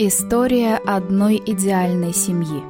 История одной идеальной семьи.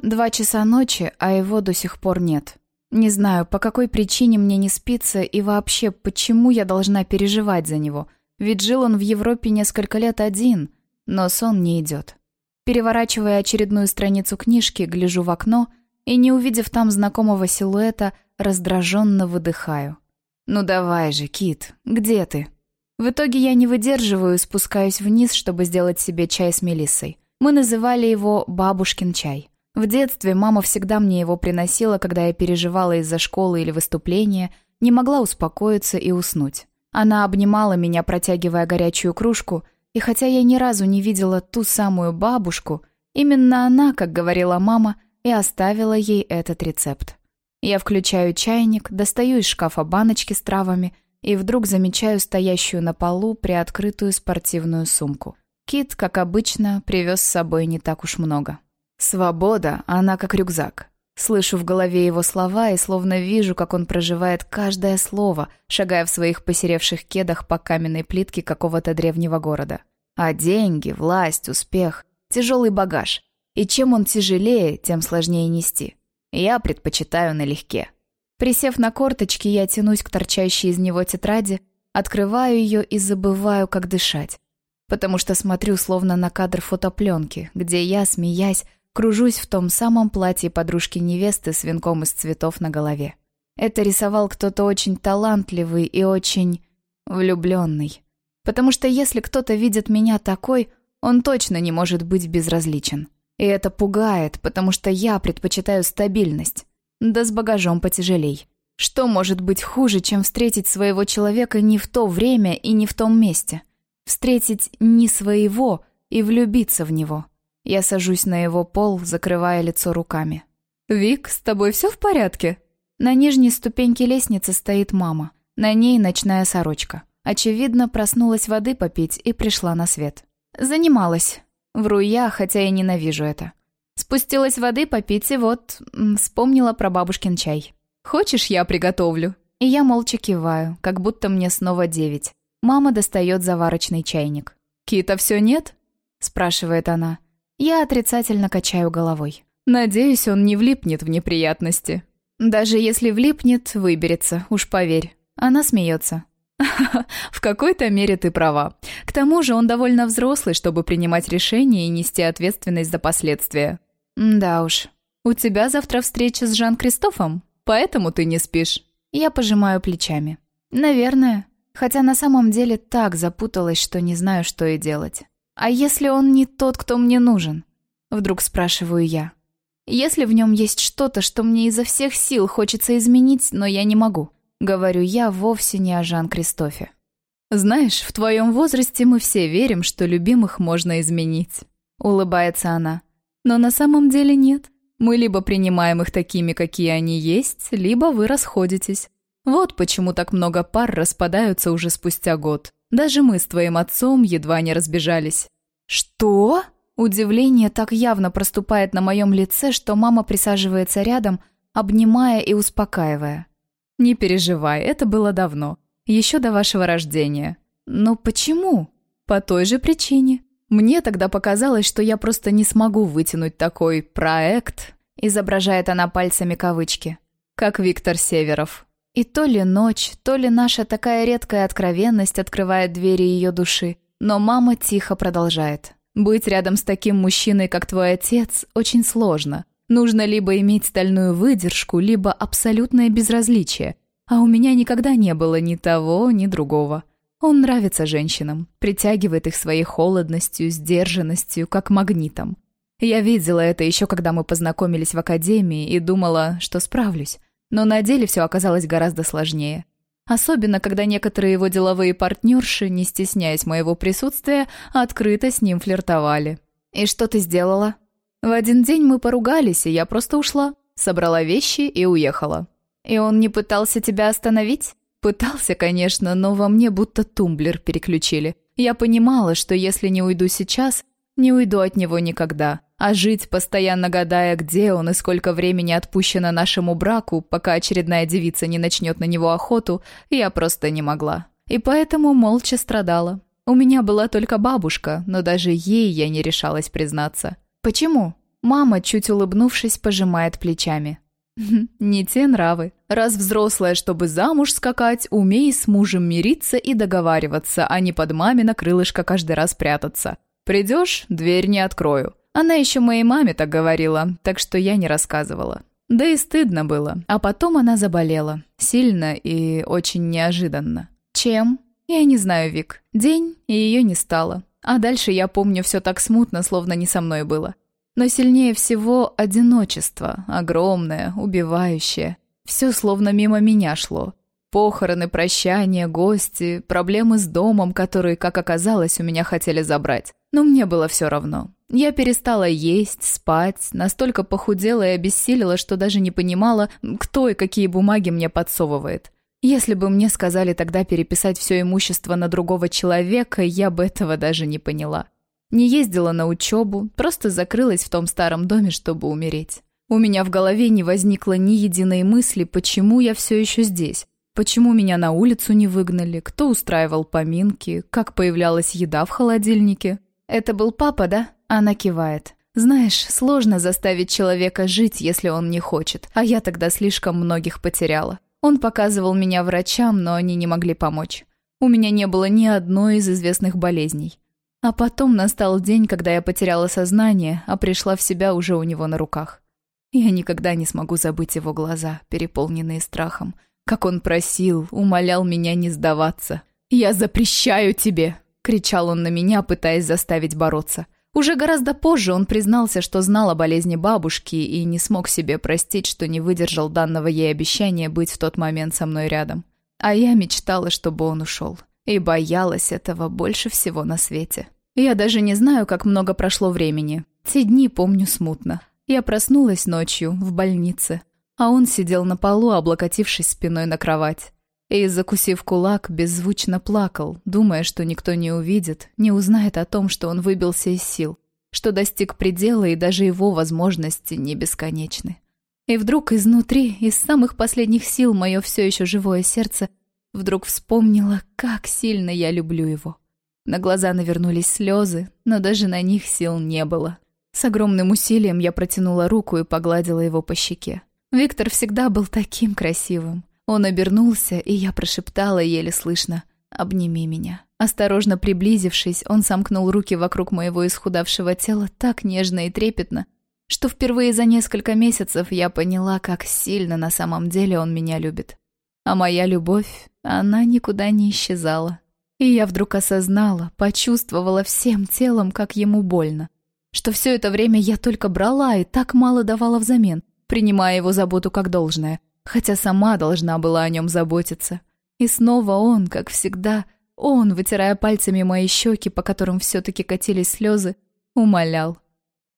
Два часа ночи, а его до сих пор нет. Не знаю, по какой причине мне не спится и вообще, почему я должна переживать за него. Ведь жил он в Европе несколько лет один, но сон не идет. Переворачивая очередную страницу книжки, гляжу в окно и, не увидев там знакомого силуэта, раздраженно выдыхаю. «Ну давай же, Кит, где ты?» В итоге я не выдерживаю и спускаюсь вниз, чтобы сделать себе чай с мелиссой. Мы называли его «бабушкин чай». В детстве мама всегда мне его приносила, когда я переживала из-за школы или выступления, не могла успокоиться и уснуть. Она обнимала меня, протягивая горячую кружку, и хотя я ни разу не видела ту самую бабушку, именно она, как говорила мама, и оставила ей этот рецепт. Я включаю чайник, достаю из шкафа баночки с травами – и вдруг замечаю стоящую на полу приоткрытую спортивную сумку. Кит, как обычно, привез с собой не так уж много. «Свобода, она как рюкзак». Слышу в голове его слова и словно вижу, как он проживает каждое слово, шагая в своих посеревших кедах по каменной плитке какого-то древнего города. А деньги, власть, успех — тяжелый багаж. И чем он тяжелее, тем сложнее нести. Я предпочитаю налегке. Присев на корточки, я тянусь к торчащей из него тетради, открываю ее и забываю, как дышать. Потому что смотрю словно на кадр фотопленки, где я, смеясь, кружусь в том самом платье подружки-невесты с венком из цветов на голове. Это рисовал кто-то очень талантливый и очень влюбленный. Потому что если кто-то видит меня такой, он точно не может быть безразличен. И это пугает, потому что я предпочитаю стабильность да с багажом потяжелей. Что может быть хуже, чем встретить своего человека не в то время и не в том месте? Встретить не своего и влюбиться в него. Я сажусь на его пол, закрывая лицо руками. «Вик, с тобой все в порядке?» На нижней ступеньке лестницы стоит мама. На ней ночная сорочка. Очевидно, проснулась воды попить и пришла на свет. Занималась. Вру я, хотя и ненавижу это. Спустилась воды попить и вот вспомнила про бабушкин чай. «Хочешь, я приготовлю?» И я молча киваю, как будто мне снова девять. Мама достает заварочный чайник. «Кита все нет?» – спрашивает она. Я отрицательно качаю головой. «Надеюсь, он не влипнет в неприятности». «Даже если влипнет, выберется, уж поверь». Она смеется. «В какой-то мере ты права. К тому же он довольно взрослый, чтобы принимать решения и нести ответственность за последствия. «Да уж. У тебя завтра встреча с Жан-Кристофом, поэтому ты не спишь». Я пожимаю плечами. «Наверное. Хотя на самом деле так запуталась, что не знаю, что и делать. А если он не тот, кто мне нужен?» Вдруг спрашиваю я. «Если в нем есть что-то, что мне изо всех сил хочется изменить, но я не могу», говорю я вовсе не о Жан-Кристофе. «Знаешь, в твоем возрасте мы все верим, что любимых можно изменить», улыбается она. Но на самом деле нет. Мы либо принимаем их такими, какие они есть, либо вы расходитесь. Вот почему так много пар распадаются уже спустя год. Даже мы с твоим отцом едва не разбежались. Что? Удивление так явно проступает на моем лице, что мама присаживается рядом, обнимая и успокаивая. Не переживай, это было давно. Еще до вашего рождения. Но почему? По той же причине. Мне тогда показалось, что я просто не смогу вытянуть такой проект, изображает она пальцами кавычки, как Виктор Северов. И то ли ночь, то ли наша такая редкая откровенность открывает двери ее души, но мама тихо продолжает. Быть рядом с таким мужчиной, как твой отец, очень сложно. Нужно либо иметь стальную выдержку, либо абсолютное безразличие. А у меня никогда не было ни того, ни другого. Он нравится женщинам, притягивает их своей холодностью, сдержанностью, как магнитом. Я видела это еще когда мы познакомились в академии и думала, что справлюсь. Но на деле все оказалось гораздо сложнее. Особенно, когда некоторые его деловые партнерши, не стесняясь моего присутствия, открыто с ним флиртовали. «И что ты сделала?» В один день мы поругались, и я просто ушла. Собрала вещи и уехала. «И он не пытался тебя остановить?» Пытался, конечно, но во мне будто тумблер переключили. Я понимала, что если не уйду сейчас, не уйду от него никогда. А жить, постоянно гадая, где он и сколько времени отпущено нашему браку, пока очередная девица не начнет на него охоту, я просто не могла. И поэтому молча страдала. У меня была только бабушка, но даже ей я не решалась признаться. Почему? Мама, чуть улыбнувшись, пожимает плечами. «Не те нравы. Раз взрослая, чтобы замуж скакать, умей с мужем мириться и договариваться, а не под мамино крылышко каждый раз прятаться. Придешь, дверь не открою». Она еще моей маме так говорила, так что я не рассказывала. Да и стыдно было. А потом она заболела. Сильно и очень неожиданно. Чем? Я не знаю, Вик. День, и ее не стало. А дальше я помню все так смутно, словно не со мной было. Но сильнее всего одиночество, огромное, убивающее. Все словно мимо меня шло. Похороны, прощания, гости, проблемы с домом, которые, как оказалось, у меня хотели забрать. Но мне было все равно. Я перестала есть, спать, настолько похудела и обессилила, что даже не понимала, кто и какие бумаги мне подсовывает. Если бы мне сказали тогда переписать все имущество на другого человека, я бы этого даже не поняла. Не ездила на учебу, просто закрылась в том старом доме, чтобы умереть. У меня в голове не возникло ни единой мысли, почему я все еще здесь. Почему меня на улицу не выгнали, кто устраивал поминки, как появлялась еда в холодильнике. «Это был папа, да?» Она кивает. «Знаешь, сложно заставить человека жить, если он не хочет, а я тогда слишком многих потеряла. Он показывал меня врачам, но они не могли помочь. У меня не было ни одной из известных болезней. А потом настал день, когда я потеряла сознание, а пришла в себя уже у него на руках. Я никогда не смогу забыть его глаза, переполненные страхом. Как он просил, умолял меня не сдаваться. «Я запрещаю тебе!» — кричал он на меня, пытаясь заставить бороться. Уже гораздо позже он признался, что знал о болезни бабушки и не смог себе простить, что не выдержал данного ей обещания быть в тот момент со мной рядом. А я мечтала, чтобы он ушел. И боялась этого больше всего на свете. Я даже не знаю, как много прошло времени. Те дни помню смутно. Я проснулась ночью в больнице, а он сидел на полу, облокотившись спиной на кровать. И, закусив кулак, беззвучно плакал, думая, что никто не увидит, не узнает о том, что он выбился из сил, что достиг предела и даже его возможности не бесконечны. И вдруг изнутри, из самых последних сил, мое все еще живое сердце вдруг вспомнило, как сильно я люблю его. На глаза навернулись слезы, но даже на них сил не было. С огромным усилием я протянула руку и погладила его по щеке. Виктор всегда был таким красивым. Он обернулся, и я прошептала еле слышно «Обними меня». Осторожно приблизившись, он сомкнул руки вокруг моего исхудавшего тела так нежно и трепетно, что впервые за несколько месяцев я поняла, как сильно на самом деле он меня любит. А моя любовь, она никуда не исчезала. И я вдруг осознала, почувствовала всем телом, как ему больно. Что все это время я только брала и так мало давала взамен, принимая его заботу как должное, хотя сама должна была о нем заботиться. И снова он, как всегда, он, вытирая пальцами мои щеки, по которым все-таки катились слезы, умолял.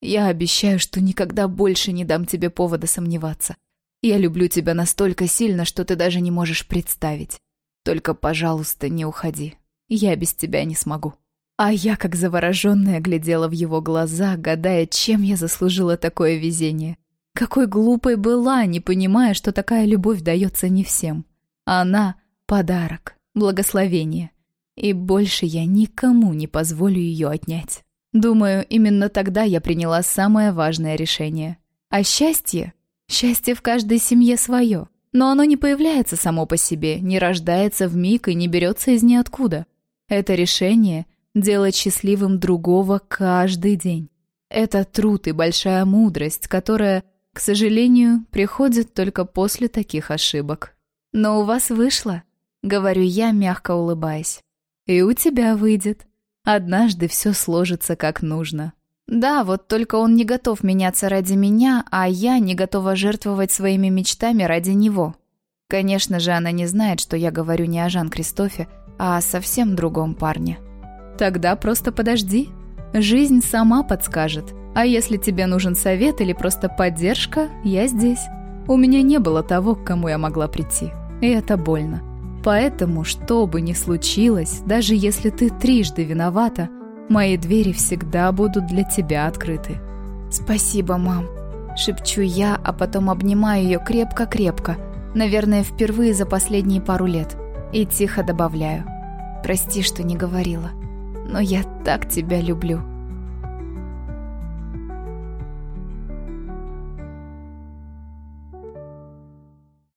«Я обещаю, что никогда больше не дам тебе повода сомневаться. Я люблю тебя настолько сильно, что ты даже не можешь представить. Только, пожалуйста, не уходи». Я без тебя не смогу». А я, как завороженная, глядела в его глаза, гадая, чем я заслужила такое везение. Какой глупой была, не понимая, что такая любовь дается не всем. Она — подарок, благословение. И больше я никому не позволю ее отнять. Думаю, именно тогда я приняла самое важное решение. А счастье? Счастье в каждой семье свое. Но оно не появляется само по себе, не рождается в миг и не берется из ниоткуда. Это решение — делать счастливым другого каждый день. Это труд и большая мудрость, которая, к сожалению, приходит только после таких ошибок. Но у вас вышло, говорю я, мягко улыбаясь. И у тебя выйдет. Однажды все сложится как нужно. Да, вот только он не готов меняться ради меня, а я не готова жертвовать своими мечтами ради него. Конечно же, она не знает, что я говорю не о Жан-Кристофе, а о совсем другом парне. Тогда просто подожди. Жизнь сама подскажет. А если тебе нужен совет или просто поддержка, я здесь. У меня не было того, к кому я могла прийти. И это больно. Поэтому, что бы ни случилось, даже если ты трижды виновата, мои двери всегда будут для тебя открыты. «Спасибо, мам», — шепчу я, а потом обнимаю ее крепко-крепко, наверное, впервые за последние пару лет — и тихо добавляю. «Прости, что не говорила». но я так тебя люблю».